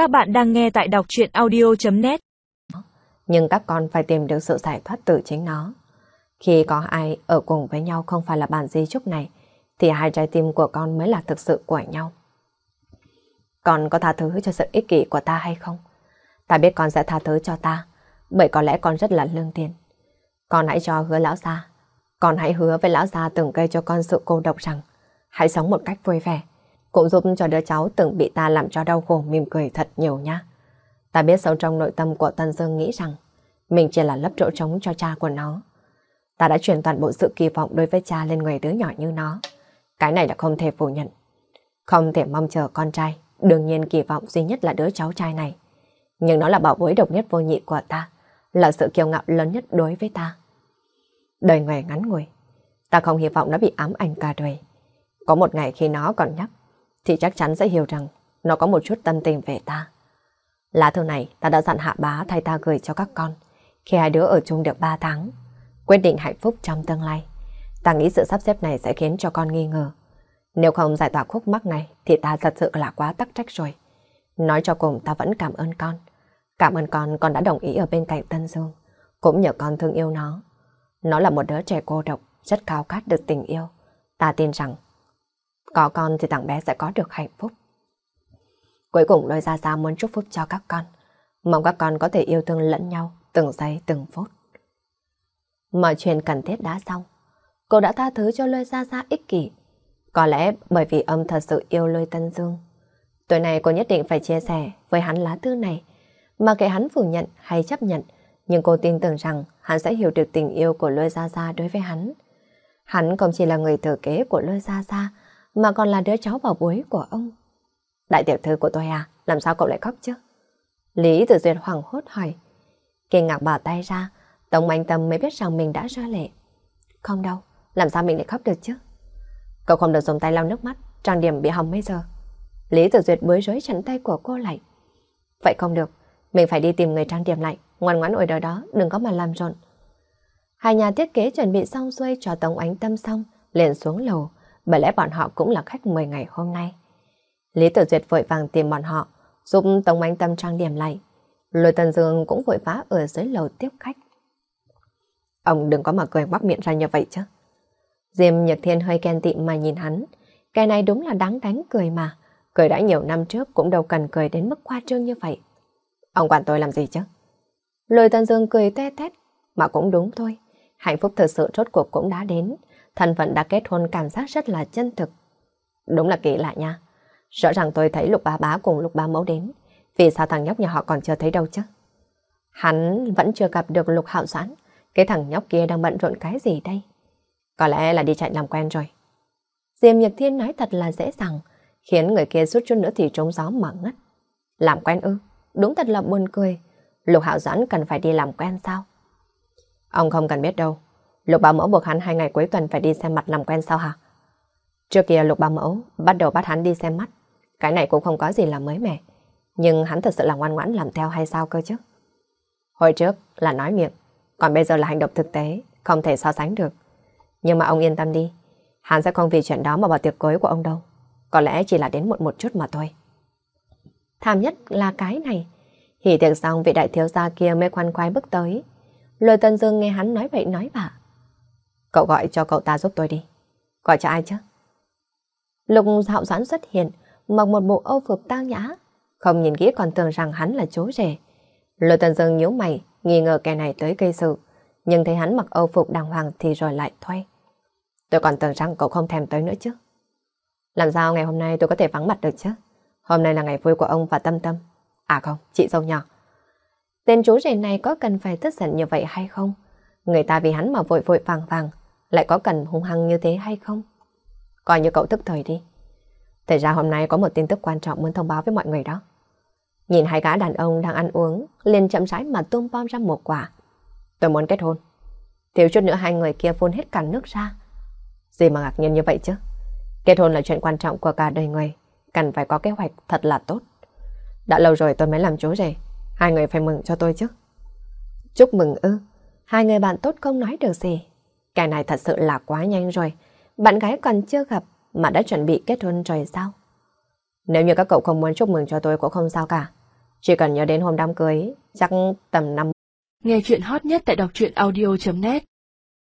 Các bạn đang nghe tại đọc chuyện audio.net Nhưng các con phải tìm được sự giải thoát từ chính nó. Khi có ai ở cùng với nhau không phải là bản di chúc này, thì hai trái tim của con mới là thực sự của nhau. Con có tha thứ cho sự ích kỷ của ta hay không? Ta biết con sẽ tha thứ cho ta, bởi có lẽ con rất là lương thiện. Con hãy cho hứa lão gia. Con hãy hứa với lão gia từng gây cho con sự cô độc rằng hãy sống một cách vui vẻ. Cũng giúp cho đứa cháu từng bị ta làm cho đau khổ mỉm cười thật nhiều nha. Ta biết sâu trong nội tâm của Tân Dương nghĩ rằng mình chỉ là lấp chỗ trống cho cha của nó. Ta đã chuyển toàn bộ sự kỳ vọng đối với cha lên người đứa nhỏ như nó. Cái này là không thể phủ nhận. Không thể mong chờ con trai, đương nhiên kỳ vọng duy nhất là đứa cháu trai này. Nhưng nó là bảo bối độc nhất vô nhị của ta, là sự kiêu ngạo lớn nhất đối với ta. Đời người ngắn ngủi, ta không hy vọng nó bị ám ảnh cả đời. Có một ngày khi nó còn nhắc, thì chắc chắn sẽ hiểu rằng nó có một chút tâm tình về ta. Lá thư này ta đã dặn hạ bá thay ta gửi cho các con khi hai đứa ở chung được 3 tháng. Quyết định hạnh phúc trong tương lai. Ta nghĩ sự sắp xếp này sẽ khiến cho con nghi ngờ. Nếu không giải tỏa khúc mắc này thì ta thật sự là quá tắc trách rồi. Nói cho cùng ta vẫn cảm ơn con. Cảm ơn con con đã đồng ý ở bên cạnh Tân Dương. Cũng nhờ con thương yêu nó. Nó là một đứa trẻ cô độc, rất cao khát được tình yêu. Ta tin rằng có con thì thằng bé sẽ có được hạnh phúc. Cuối cùng lôi ra ra muốn chúc phúc cho các con. Mong các con có thể yêu thương lẫn nhau từng giây từng phút. Mọi chuyện cần thiết đã xong. Cô đã tha thứ cho lôi ra ra ích kỷ. Có lẽ bởi vì ông thật sự yêu lôi Tân Dương. Tối nay cô nhất định phải chia sẻ với hắn lá thư này. Mà kệ hắn phủ nhận hay chấp nhận, nhưng cô tin tưởng rằng hắn sẽ hiểu được tình yêu của lôi gia gia đối với hắn. Hắn không chỉ là người thừa kế của lôi gia gia, mà còn là đứa cháu bảo bối của ông. Đại tiểu thư của tôi à, làm sao cậu lại khóc chứ? Lý Tử Duyệt hoảng hốt hỏi. Kinh ngạc bỏ tay ra, Tống Anh Tâm mới biết rằng mình đã rơi lệ. Không đâu, làm sao mình lại khóc được chứ? Cậu không được dùng tay lau nước mắt, trang điểm bị hỏng mấy giờ. Lý Tử Duyệt bối rối chặn tay của cô lại. Vậy không được, mình phải đi tìm người trang điểm lại, ngoan ngoãn ở đời đó, đừng có mà làm rộn. Hai nhà thiết kế chuẩn bị xong xuôi cho Tống Ánh Tâm xong, liền xuống lầu, bởi lẽ bọn họ cũng là khách mời ngày hôm nay. Lý Tử Duyệt vội vàng tìm bọn họ, giúp Tống anh Tâm trang điểm lại. Lôi Tần Dương cũng vội vã ở dưới lầu tiếp khách. Ông đừng có mà cười bắt miệng ra như vậy chứ. Diêm Nhật Thiên hơi ghen tị mà nhìn hắn. Cái này đúng là đáng đánh cười mà. Cười đã nhiều năm trước cũng đâu cần cười đến mức khoa trương như vậy. Ông quản tôi làm gì chứ? Lôi Tần Dương cười te tét. Mà cũng đúng thôi. Hạnh phúc thật sự rốt cuộc cũng đã đến thân phận đã kết hôn cảm giác rất là chân thực. Đúng là kỳ lạ nha. Rõ ràng tôi thấy lục ba bá cùng lục ba mẫu đến. Vì sao thằng nhóc nhà họ còn chưa thấy đâu chứ? Hắn vẫn chưa gặp được lục hạo doãn. Cái thằng nhóc kia đang bận rộn cái gì đây? Có lẽ là đi chạy làm quen rồi. Diêm Nhật Thiên nói thật là dễ dàng, khiến người kia suốt chút nữa thì trống gió mà ngất. Làm quen ư? Đúng thật là buồn cười. Lục hạo doãn cần phải đi làm quen sao? Ông không cần biết đâu. Lục Bảo Mẫu buộc hắn hai ngày cuối tuần phải đi xem mặt làm quen sao hả? Trước kia Lục Bảo Mẫu bắt đầu bắt hắn đi xem mắt. Cái này cũng không có gì là mới mẻ. Nhưng hắn thật sự là ngoan ngoãn làm theo hay sao cơ chứ? Hồi trước là nói miệng, còn bây giờ là hành động thực tế, không thể so sánh được. Nhưng mà ông yên tâm đi, hắn sẽ không vì chuyện đó mà bỏ tiệc cưới của ông đâu. Có lẽ chỉ là đến muộn một chút mà thôi. tham nhất là cái này. Hỉ tiệc xong vị đại thiếu gia kia mới khoan khoái bước tới. Lôi Tân Dương nghe hắn nói vậy nói bạ. Cậu gọi cho cậu ta giúp tôi đi. Gọi cho ai chứ? Lục hạo doãn xuất hiện, mặc một bộ âu phục tang nhã. Không nhìn kỹ còn tưởng rằng hắn là chú rể. Lôi tần dương nhíu mày, nghi ngờ kẻ này tới gây sự. Nhưng thấy hắn mặc âu phục đàng hoàng thì rồi lại thuê. Tôi còn tưởng rằng cậu không thèm tới nữa chứ. Làm sao ngày hôm nay tôi có thể vắng mặt được chứ? Hôm nay là ngày vui của ông và Tâm Tâm. À không, chị dâu nhỏ. Tên chú rể này có cần phải tức giận như vậy hay không? Người ta vì hắn mà vội vội vàng vàng, lại có cần hung hăng như thế hay không? Coi như cậu tức thời đi. Thật ra hôm nay có một tin tức quan trọng muốn thông báo với mọi người đó. Nhìn hai gã đàn ông đang ăn uống, liền chậm rãi mà tung bom ra một quả. Tôi muốn kết hôn. Thiếu chút nữa hai người kia phun hết cả nước ra. Gì mà ngạc nhiên như vậy chứ? Kết hôn là chuyện quan trọng của cả đời người, cần phải có kế hoạch thật là tốt. Đã lâu rồi tôi mới làm chú rể, hai người phải mừng cho tôi chứ. Chúc mừng ư, hai người bạn tốt không nói được gì. Cái này thật sự là quá nhanh rồi. Bạn gái còn chưa gặp mà đã chuẩn bị kết hôn rồi sao? Nếu như các cậu không muốn chúc mừng cho tôi cũng không sao cả. Chỉ cần nhớ đến hôm đám cưới, chắc tầm năm. Nghe chuyện hot nhất tại đọc truyện audio.net